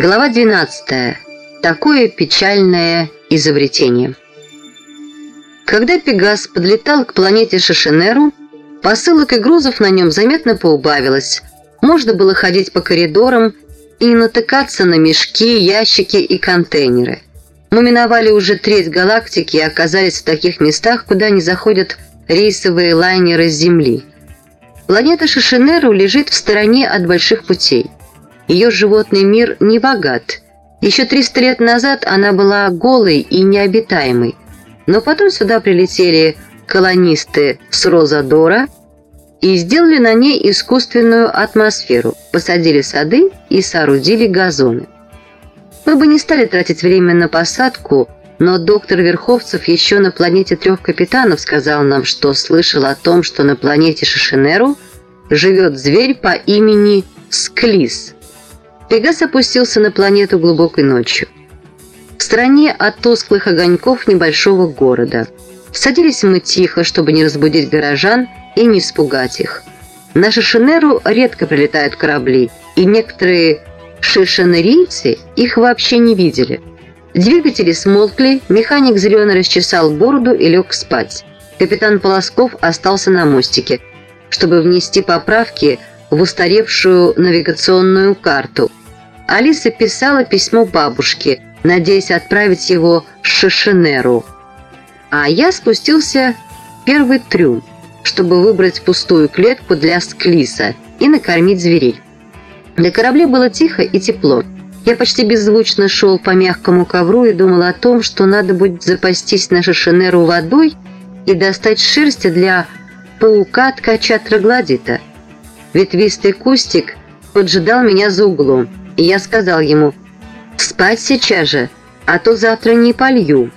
Глава 12. Такое печальное изобретение. Когда Пегас подлетал к планете Шишинеру, посылок и грузов на нем заметно поубавилось. Можно было ходить по коридорам и натыкаться на мешки, ящики и контейнеры. Мы миновали уже треть галактики и оказались в таких местах, куда не заходят рейсовые лайнеры с Земли. Планета Шишинеру лежит в стороне от больших путей. Ее животный мир не богат. Еще 300 лет назад она была голой и необитаемой. Но потом сюда прилетели колонисты с Розадора и сделали на ней искусственную атмосферу, посадили сады и соорудили газоны. Мы бы не стали тратить время на посадку, но доктор Верховцев еще на планете трех капитанов сказал нам, что слышал о том, что на планете Шишинеру живет зверь по имени Склис – Пегас опустился на планету глубокой ночью. В стороне от тусклых огоньков небольшого города. Садились мы тихо, чтобы не разбудить горожан и не испугать их. На Шишинеру редко прилетают корабли, и некоторые шишинерийцы их вообще не видели. Двигатели смолкли, механик зеленый расчесал бороду и лег спать. Капитан Полосков остался на мостике, чтобы внести поправки в устаревшую навигационную карту – Алиса писала письмо бабушке, надеясь отправить его Шишинеру. А я спустился в первый трюм, чтобы выбрать пустую клетку для склиса и накормить зверей. На корабле было тихо и тепло. Я почти беззвучно шел по мягкому ковру и думал о том, что надо будет запастись на Шишинеру водой и достать шерсти для паука-ткача троглодита. Ветвистый кустик поджидал меня за углом и я сказал ему «Спать сейчас же, а то завтра не полью».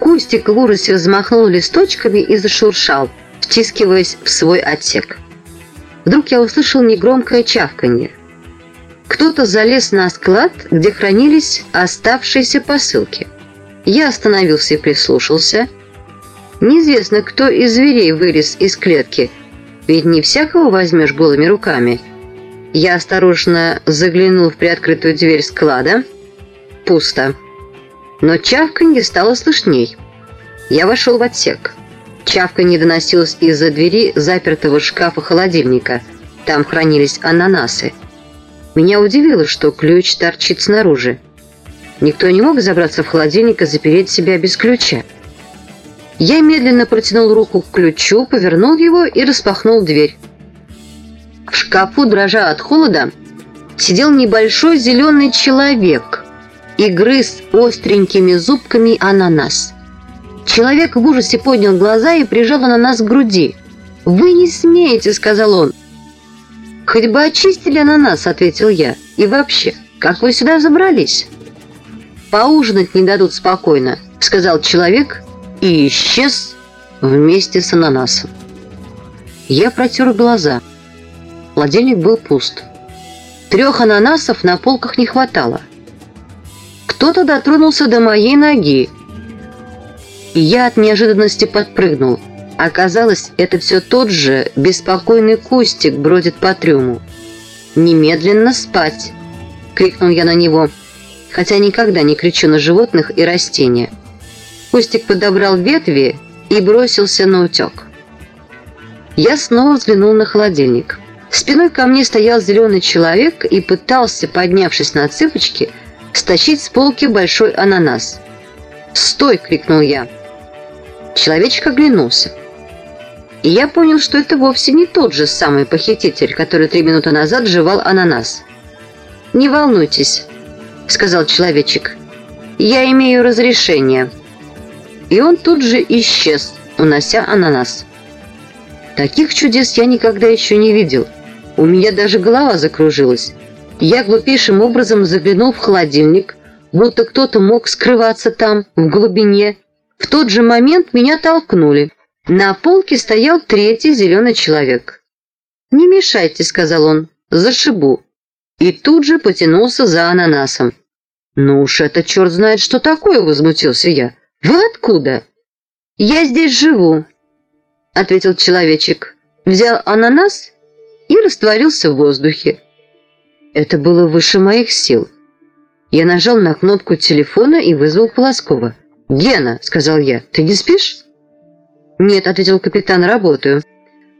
Кустик в ужасе взмахнул листочками и зашуршал, втискиваясь в свой отсек. Вдруг я услышал негромкое чавканье. Кто-то залез на склад, где хранились оставшиеся посылки. Я остановился и прислушался. Неизвестно, кто из зверей вылез из клетки, ведь не всякого возьмешь голыми руками – я осторожно заглянул в приоткрытую дверь склада. Пусто. Но чавканье стало слышней. Я вошел в отсек. Чавканье доносилось из-за двери запертого шкафа холодильника. Там хранились ананасы. Меня удивило, что ключ торчит снаружи. Никто не мог забраться в холодильник и запереть себя без ключа. Я медленно протянул руку к ключу, повернул его и распахнул дверь. В шкафу, дрожа от холода, сидел небольшой зеленый человек и грыз остренькими зубками ананас. Человек в ужасе поднял глаза и прижал ананас к груди. «Вы не смеете», — сказал он. «Хоть бы очистили ананас», — ответил я. «И вообще, как вы сюда забрались?» «Поужинать не дадут спокойно», — сказал человек и исчез вместе с ананасом. Я протер глаза. Холодильник был пуст. Трех ананасов на полках не хватало. Кто-то дотронулся до моей ноги, и я от неожиданности подпрыгнул. Оказалось, это все тот же беспокойный кустик бродит по трюму. «Немедленно спать!» — крикнул я на него, хотя никогда не кричу на животных и растения. Кустик подобрал ветви и бросился на утек. Я снова взглянул на холодильник. Спиной ко мне стоял зеленый человек и пытался, поднявшись на цыпочки, стащить с полки большой ананас. «Стой!» — крикнул я. Человечек оглянулся. И я понял, что это вовсе не тот же самый похититель, который три минуты назад жевал ананас. «Не волнуйтесь», — сказал человечек. «Я имею разрешение». И он тут же исчез, унося ананас. Таких чудес я никогда еще не видел. У меня даже голова закружилась. Я глупейшим образом заглянул в холодильник, будто кто-то мог скрываться там, в глубине. В тот же момент меня толкнули. На полке стоял третий зеленый человек. «Не мешайте», — сказал он, — «зашибу». И тут же потянулся за ананасом. «Ну уж это черт знает, что такое!» — возмутился я. «Вы откуда?» «Я здесь живу», — ответил человечек. Взял ананас и растворился в воздухе. Это было выше моих сил. Я нажал на кнопку телефона и вызвал Полоскова. «Гена», — сказал я, — «ты не спишь?» «Нет», — ответил капитан, — «работаю».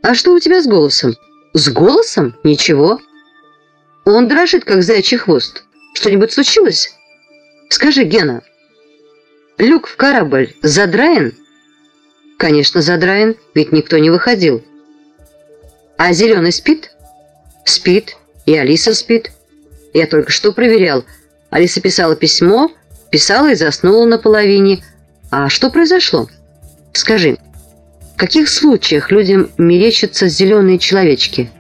«А что у тебя с голосом?» «С голосом? Ничего». «Он дрожит, как заячий хвост. Что-нибудь случилось?» «Скажи, Гена, люк в корабль задраен?» «Конечно, задраен, ведь никто не выходил». «А зеленый спит?» «Спит. И Алиса спит. Я только что проверял. Алиса писала письмо, писала и заснула наполовине. А что произошло? Скажи, в каких случаях людям мерещатся зеленые человечки?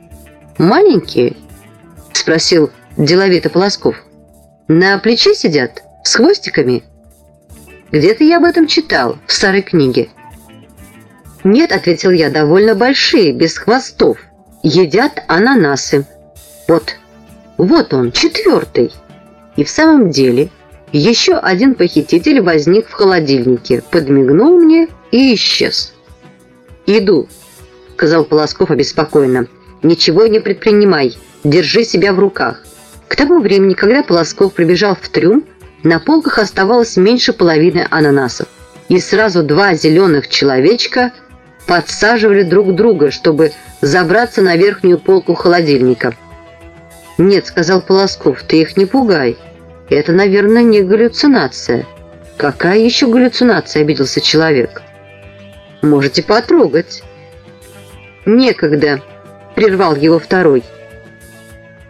Маленькие?» Спросил деловито Полосков. «На плече сидят? С хвостиками?» «Где-то я об этом читал, в старой книге». «Нет», — ответил я, — «довольно большие, без хвостов. Едят ананасы». «Вот, вот он, четвертый». И в самом деле еще один похититель возник в холодильнике, подмигнул мне и исчез. «Иду», — сказал Полосков обеспокоенно. «Ничего не предпринимай, держи себя в руках». К тому времени, когда Полосков прибежал в трюм, на полках оставалось меньше половины ананасов. И сразу два зеленых человечка — подсаживали друг друга, чтобы забраться на верхнюю полку холодильника. «Нет», — сказал Полосков, — «ты их не пугай. Это, наверное, не галлюцинация». «Какая еще галлюцинация?» — обиделся человек. «Можете потрогать». «Некогда», — прервал его второй.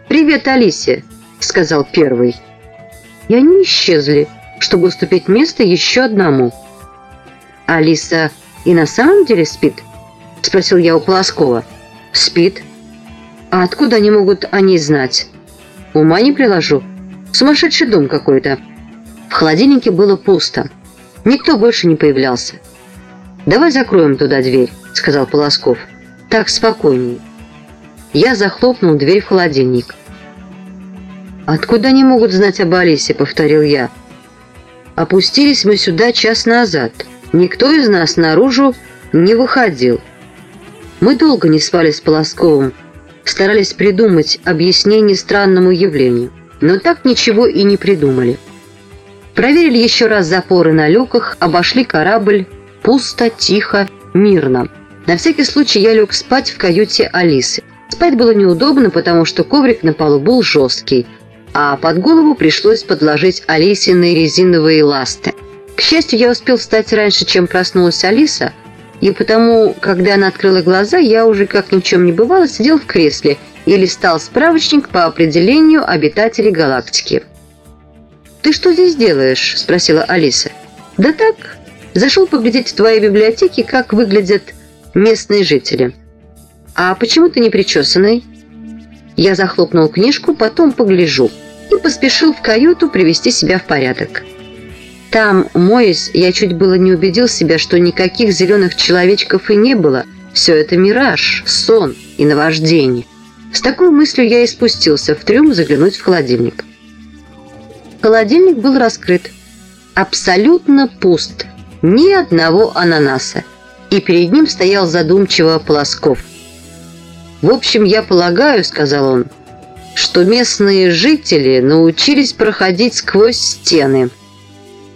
«Привет, Алисе», — сказал первый. И они исчезли, чтобы уступить место еще одному. Алиса и на самом деле спит?» – спросил я у Полоскова. «Спит. А откуда они могут о ней знать?» «Ума не приложу. Сумасшедший дом какой-то». В холодильнике было пусто. Никто больше не появлялся. «Давай закроем туда дверь», – сказал Полосков. «Так спокойнее». Я захлопнул дверь в холодильник. «Откуда они могут знать об Алисе?» – повторил я. «Опустились мы сюда час назад». Никто из нас наружу не выходил. Мы долго не спали с Полосковым, старались придумать объяснение странному явлению, но так ничего и не придумали. Проверили еще раз запоры на люках, обошли корабль, пусто, тихо, мирно. На всякий случай я лег спать в каюте Алисы. Спать было неудобно, потому что коврик на полу был жесткий, а под голову пришлось подложить Алисиные резиновые ласты. К счастью, я успел встать раньше, чем проснулась Алиса, и потому, когда она открыла глаза, я уже, как ни в чем не бывало, сидел в кресле и листал справочник по определению обитателей галактики. «Ты что здесь делаешь?» – спросила Алиса. «Да так, зашел поглядеть в твоей библиотеке, как выглядят местные жители». «А почему ты не причесанный?» Я захлопнул книжку, потом погляжу и поспешил в каюту привести себя в порядок. Там, моясь, я чуть было не убедил себя, что никаких зеленых человечков и не было. Все это мираж, сон и наваждение. С такой мыслью я и спустился в трюм заглянуть в холодильник. Холодильник был раскрыт. Абсолютно пуст. Ни одного ананаса. И перед ним стоял задумчиво Полосков. «В общем, я полагаю, — сказал он, — что местные жители научились проходить сквозь стены»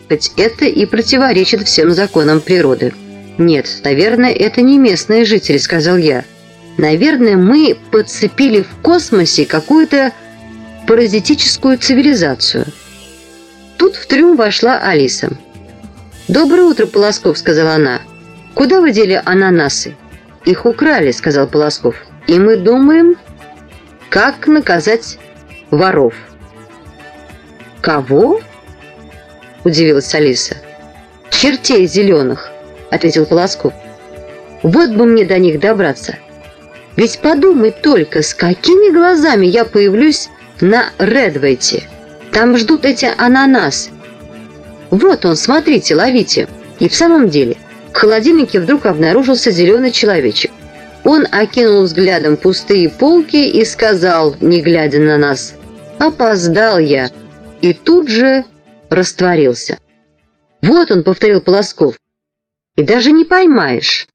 хоть это и противоречит всем законам природы. «Нет, наверное, это не местные жители», — сказал я. «Наверное, мы подцепили в космосе какую-то паразитическую цивилизацию». Тут в трюм вошла Алиса. «Доброе утро, Полосков», — сказала она. «Куда вы дели ананасы?» «Их украли», — сказал Полосков. «И мы думаем, как наказать воров». «Кого?» – удивилась Алиса. «Чертей зеленых», – ответил Полосков. «Вот бы мне до них добраться. Ведь подумай только, с какими глазами я появлюсь на Редвейте. Там ждут эти ананасы. Вот он, смотрите, ловите». И в самом деле, в холодильнике вдруг обнаружился зеленый человечек. Он окинул взглядом пустые полки и сказал, не глядя на нас, «Опоздал я». И тут же растворился. «Вот он», — повторил Полосков. «И даже не поймаешь».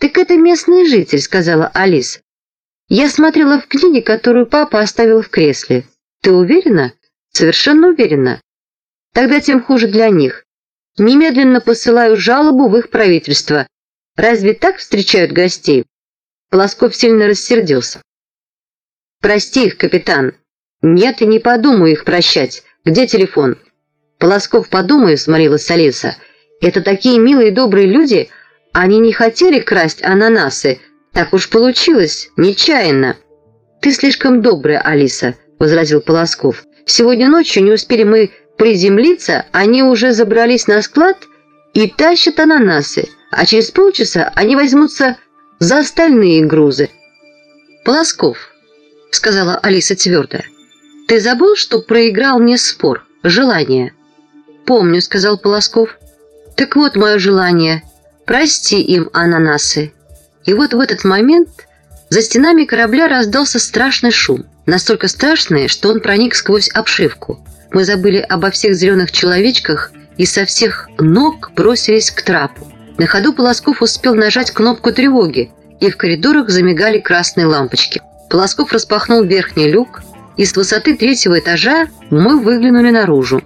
«Так это местный житель», — сказала Алиса. «Я смотрела в книге, которую папа оставил в кресле. Ты уверена?» Совершенно уверена. Тогда тем хуже для них. Немедленно посылаю жалобу в их правительство. Разве так встречают гостей? Полосков сильно рассердился. Прости их, капитан. Нет, и не подумаю их прощать. Где телефон? Полосков, подумаю, сморилась Алиса. Это такие милые добрые люди. Они не хотели красть ананасы. Так уж получилось, нечаянно. Ты слишком добрая, Алиса, возразил Полосков. Сегодня ночью не успели мы приземлиться, они уже забрались на склад и тащат ананасы, а через полчаса они возьмутся за остальные грузы. «Полосков», — сказала Алиса твердо, — «ты забыл, что проиграл мне спор, желание?» «Помню», — сказал Полосков. «Так вот мое желание. Прости им ананасы». И вот в этот момент за стенами корабля раздался страшный шум, настолько страшный, что он проник сквозь обшивку. Мы забыли обо всех зеленых человечках и со всех ног бросились к трапу. На ходу Полосков успел нажать кнопку тревоги, и в коридорах замигали красные лампочки. Полосков распахнул верхний люк, и с высоты третьего этажа мы выглянули наружу.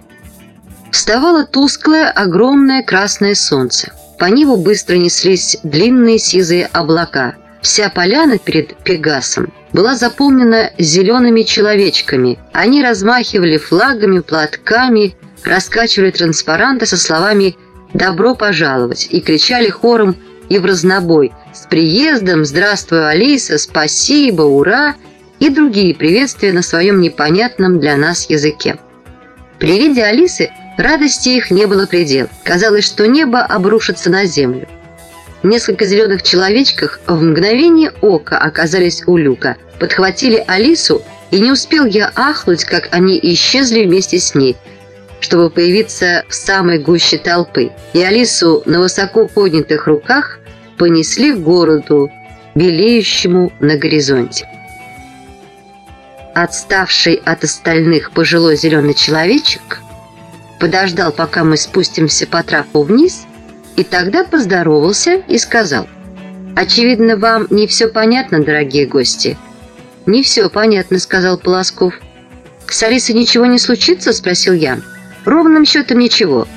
Вставало тусклое, огромное красное солнце. По небу быстро неслись длинные сизые облака. Вся поляна перед Пегасом была заполнена зелеными человечками. Они размахивали флагами, платками, раскачивали транспаранты со словами «Добро пожаловать» и кричали хором и в разнобой «С приездом! Здравствуй, Алиса! Спасибо! Ура!» и другие приветствия на своем непонятном для нас языке. При виде Алисы радости их не было предела. Казалось, что небо обрушится на землю. Несколько зеленых человечков в мгновение ока оказались у люка, подхватили Алису, и не успел я ахнуть, как они исчезли вместе с ней, чтобы появиться в самой гуще толпы. И Алису на высоко поднятых руках понесли к городу, белеющему на горизонте. Отставший от остальных пожилой зеленый человечек подождал, пока мы спустимся по трапу вниз, и тогда поздоровался и сказал, «Очевидно, вам не все понятно, дорогие гости». «Не все понятно», — сказал Полосков. «С Алисой ничего не случится?» — спросил я. «Ровным счетом ничего.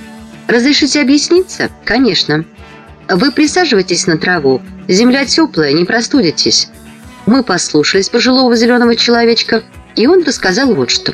Разрешите объясниться?» «Конечно». «Вы присаживайтесь на траву. Земля теплая, не простудитесь». Мы послушались пожилого зеленого человечка, и он рассказал вот что.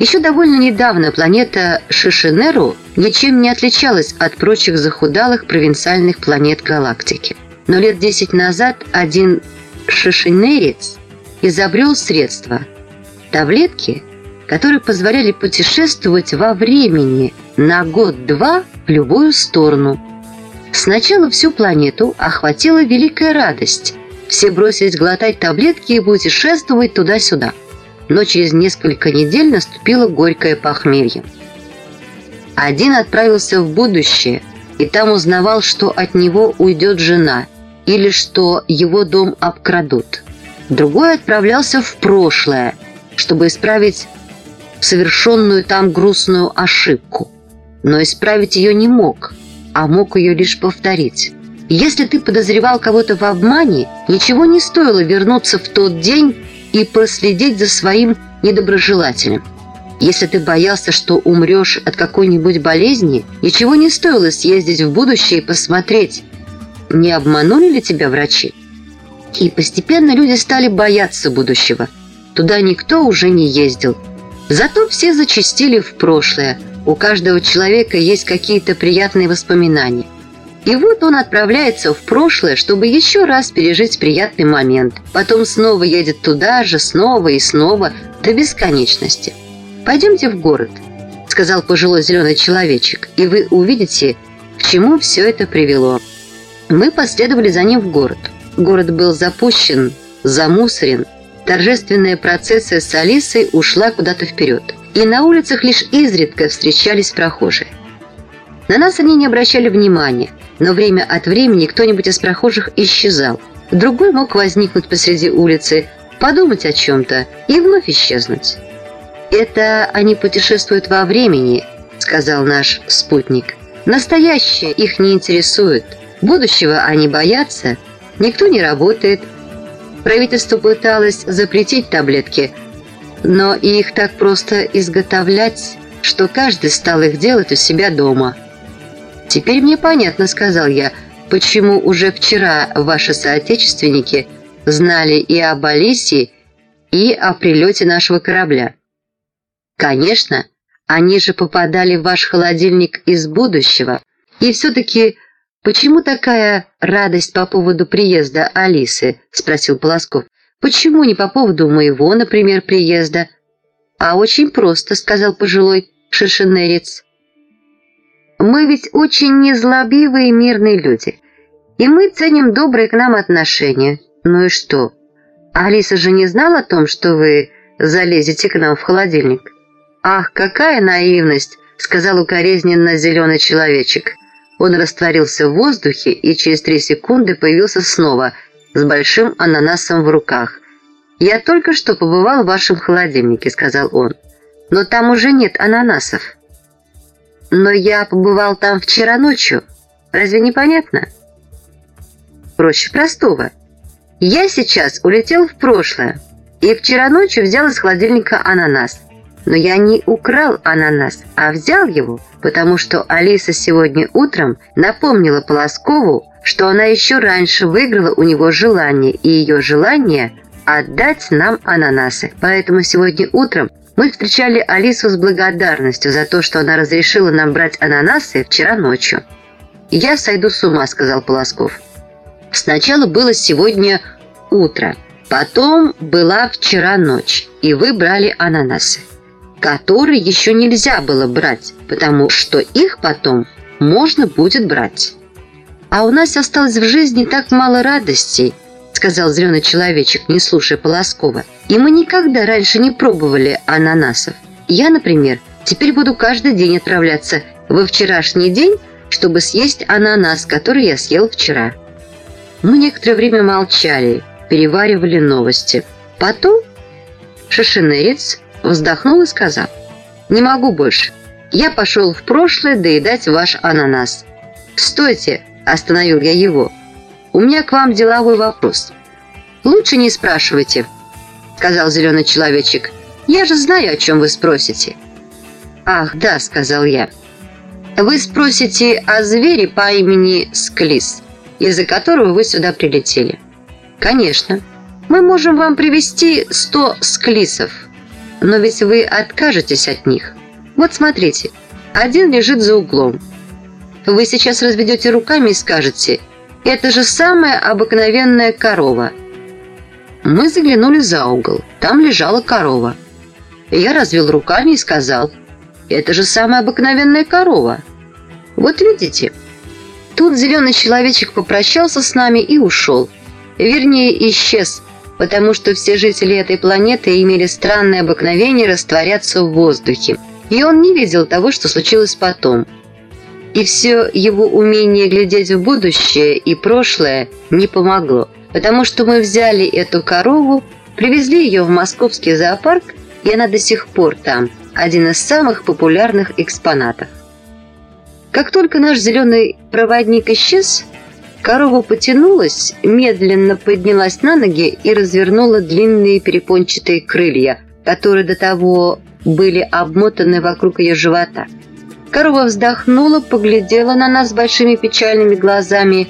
Еще довольно недавно планета Шишинеру ничем не отличалась от прочих захудалых провинциальных планет галактики. Но лет 10 назад один шишинерец изобрел средства – таблетки, которые позволяли путешествовать во времени на год-два в любую сторону. Сначала всю планету охватила великая радость. Все бросились глотать таблетки и путешествовать туда-сюда – но через несколько недель наступило горькое похмелье. Один отправился в будущее и там узнавал, что от него уйдет жена или что его дом обкрадут. Другой отправлялся в прошлое, чтобы исправить совершенную там грустную ошибку. Но исправить ее не мог, а мог ее лишь повторить. Если ты подозревал кого-то в обмане, ничего не стоило вернуться в тот день и проследить за своим недоброжелателем. Если ты боялся, что умрешь от какой-нибудь болезни, ничего не стоило съездить в будущее и посмотреть, не обманули ли тебя врачи. И постепенно люди стали бояться будущего. Туда никто уже не ездил. Зато все зачастили в прошлое. У каждого человека есть какие-то приятные воспоминания. И вот он отправляется в прошлое, чтобы еще раз пережить приятный момент. Потом снова едет туда же, снова и снова, до бесконечности. «Пойдемте в город», — сказал пожилой зеленый человечек, «и вы увидите, к чему все это привело». Мы последовали за ним в город. Город был запущен, замусорен. Торжественная процессия с Алисой ушла куда-то вперед. И на улицах лишь изредка встречались прохожие. На нас они не обращали внимания, но время от времени кто-нибудь из прохожих исчезал. Другой мог возникнуть посреди улицы, подумать о чем-то и вновь исчезнуть. «Это они путешествуют во времени», — сказал наш спутник. «Настоящее их не интересует. Будущего они боятся. Никто не работает. Правительство пыталось запретить таблетки, но их так просто изготовлять, что каждый стал их делать у себя дома. «Теперь мне понятно», — сказал я, — «почему уже вчера ваши соотечественники знали и об Алисе, и о прилете нашего корабля». «Конечно, они же попадали в ваш холодильник из будущего, и все-таки почему такая радость по поводу приезда Алисы?» — спросил Полосков. Почему не по поводу моего, например, приезда? А очень просто, сказал пожилой шершенерец. Мы ведь очень незлобивые мирные люди, и мы ценим добрые к нам отношения. Ну и что? Алиса же не знала о том, что вы залезете к нам в холодильник. Ах, какая наивность, сказал укоризненно зеленый человечек. Он растворился в воздухе и через три секунды появился снова – с большим ананасом в руках. «Я только что побывал в вашем холодильнике», — сказал он. «Но там уже нет ананасов». «Но я побывал там вчера ночью. Разве не понятно?» «Проще простого. Я сейчас улетел в прошлое и вчера ночью взял из холодильника ананас. Но я не украл ананас, а взял его, потому что Алиса сегодня утром напомнила Полоскову, что она еще раньше выиграла у него желание, и ее желание – отдать нам ананасы. Поэтому сегодня утром мы встречали Алису с благодарностью за то, что она разрешила нам брать ананасы вчера ночью. «Я сойду с ума», – сказал Полосков. «Сначала было сегодня утро, потом была вчера ночь, и вы брали ананасы, которые еще нельзя было брать, потому что их потом можно будет брать». «А у нас осталось в жизни так мало радостей», сказал зеленый человечек, не слушая Полоскова. «И мы никогда раньше не пробовали ананасов. Я, например, теперь буду каждый день отправляться во вчерашний день, чтобы съесть ананас, который я съел вчера». Мы некоторое время молчали, переваривали новости. Потом шишинерец вздохнул и сказал, «Не могу больше. Я пошел в прошлое доедать ваш ананас. Стойте!» Остановил я его. «У меня к вам деловой вопрос». «Лучше не спрашивайте», — сказал зеленый человечек. «Я же знаю, о чем вы спросите». «Ах, да», — сказал я. «Вы спросите о звере по имени Склис, из-за которого вы сюда прилетели». «Конечно. Мы можем вам привести сто склисов, но ведь вы откажетесь от них. Вот смотрите, один лежит за углом, вы сейчас разведете руками и скажете «Это же самая обыкновенная корова». Мы заглянули за угол. Там лежала корова. Я развел руками и сказал «Это же самая обыкновенная корова». Вот видите? Тут зеленый человечек попрощался с нами и ушел. Вернее, исчез, потому что все жители этой планеты имели странное обыкновение растворяться в воздухе. И он не видел того, что случилось потом – и все его умение глядеть в будущее и прошлое не помогло, потому что мы взяли эту корову, привезли ее в московский зоопарк, и она до сих пор там, один из самых популярных экспонатов. Как только наш зеленый проводник исчез, корова потянулась, медленно поднялась на ноги и развернула длинные перепончатые крылья, которые до того были обмотаны вокруг ее живота – Корова вздохнула, поглядела на нас большими печальными глазами,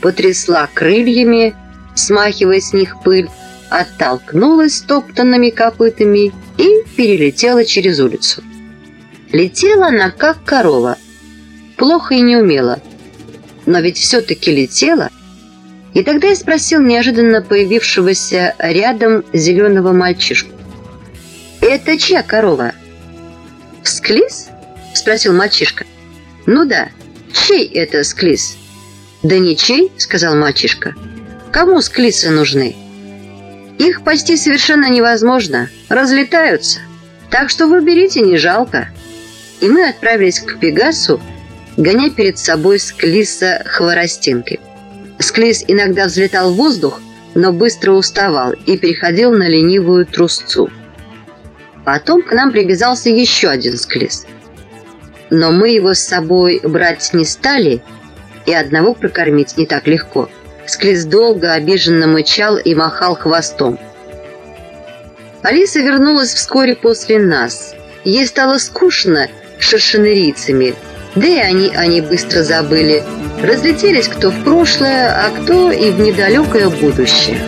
потрясла крыльями, смахивая с них пыль, оттолкнулась топтанными копытами и перелетела через улицу. Летела она, как корова, плохо и не умела, но ведь все-таки летела. И тогда я спросил неожиданно появившегося рядом зеленого мальчишку. «Это чья корова?» «Всклиз?» – спросил мальчишка. «Ну да. Чей это склиз?» «Да ничей», – сказал мальчишка. «Кому склисы нужны?» «Их пасти совершенно невозможно. Разлетаются. Так что выберите, не жалко». И мы отправились к Пегасу, гоня перед собой склиса хворостинки. Склиз иногда взлетал в воздух, но быстро уставал и переходил на ленивую трусцу. Потом к нам привязался еще один склиз – но мы его с собой брать не стали, и одного прокормить не так легко. Склиз долго обиженно мычал и махал хвостом. Алиса вернулась вскоре после нас. Ей стало скучно шершенерийцами, да и они они быстро забыли. Разлетелись кто в прошлое, а кто и в недалекое будущее.